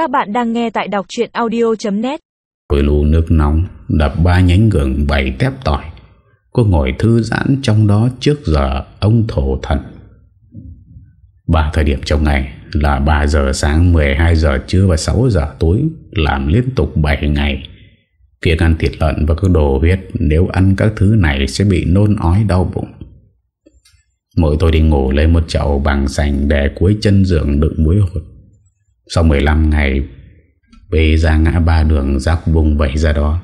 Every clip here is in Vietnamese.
Các bạn đang nghe tại đọc chuyện audio.net Tôi lù nước nóng, Đập ba nhánh gừng bảy tép tỏi. Cô ngồi thư giãn trong đó trước giờ ông thổ thần. Ba thời điểm trong ngày là 3 giờ sáng 12 giờ trưa và 6 giờ tối, Làm liên tục 7 ngày. Việc ăn thịt lợn và các đồ huyết, Nếu ăn các thứ này sẽ bị nôn ói đau bụng. Mỗi tôi đi ngủ lấy một chậu bằng sành Để cuối chân giường đựng muối hột. Sau 15 ngày Bê ra ngã ba đường Giác vùng vẩy ra đó.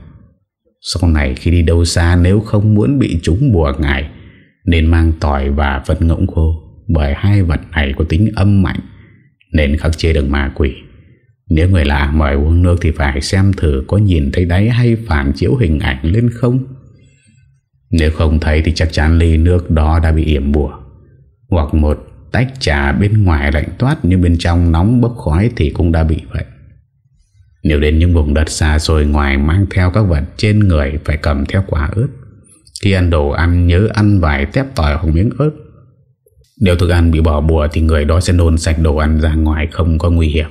Sau này khi đi đâu xa, Nếu không muốn bị chúng bùa ngài Nên mang tỏi và vật ngỗng khô. Bởi hai vật này có tính âm mạnh, Nên khắc chế được ma quỷ. Nếu người lạ mời uống nước Thì phải xem thử có nhìn thấy đáy Hay phản chiếu hình ảnh lên không. Nếu không thấy thì chắc chắn ly nước đó đã bị yểm bùa. Hoặc một tách trà bên ngoài lạnh toát Nhưng bên trong nóng bốc khói thì cũng đã bị vậy nếu đến những vùng đất xa xôi ngoài mang theo các vật trên người phải cầm theo quả ớt. Khi ăn đồ ăn, nhớ ăn vài tép tỏi hoặc miếng ớt. Nếu thức ăn bị bỏ bùa thì người đó sẽ nôn sạch đồ ăn ra ngoài không có nguy hiểm.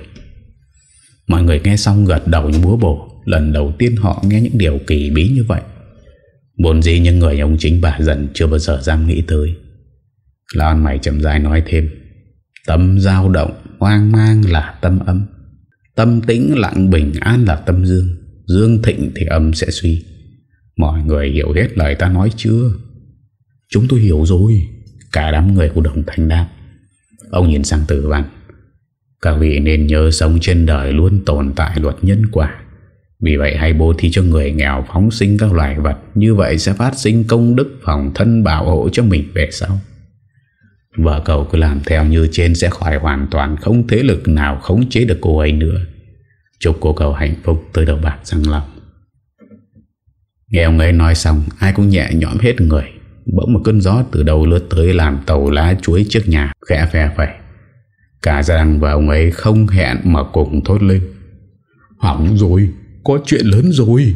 Mọi người nghe xong gật đầu như búa bổ. Lần đầu tiên họ nghe những điều kỳ bí như vậy. Bốn gì những người ông chính bà dần chưa bao giờ dám nghĩ tới. Lan mày chậm dài nói thêm. Tâm dao động, hoang mang là tâm âm. Tâm tĩnh lặng bình an là tâm dương. Dương thịnh thì âm sẽ suy. Mọi người hiểu hết lời ta nói chưa? Chúng tôi hiểu rồi. Cả đám người của đồng thanh đáp. Ông nhìn sang tử văn. Các vị nên nhớ sống trên đời Luôn tồn tại luật nhân quả. Vì vậy hãy bố thí cho người nghèo Phóng sinh các loài vật. Như vậy sẽ phát sinh công đức phòng thân bảo hộ cho mình về sau. Vợ cậu cứ làm theo như trên sẽ khỏi hoàn toàn, Không thế lực nào khống chế được cô ấy nữa. Chúc cô cậu hạnh phúc tới đầu bạc răng lòng Nghe ông ấy nói xong, Ai cũng nhẹ nhõm hết người. Bỗng một cơn gió từ đầu lướt tới Làm tàu lá chuối trước nhà, khẽ phe phẩy. Cả gia đăng và ông ấy không hẹn mà cùng thốt lên. Hỏng rồi, Có chuyện lớn rồi.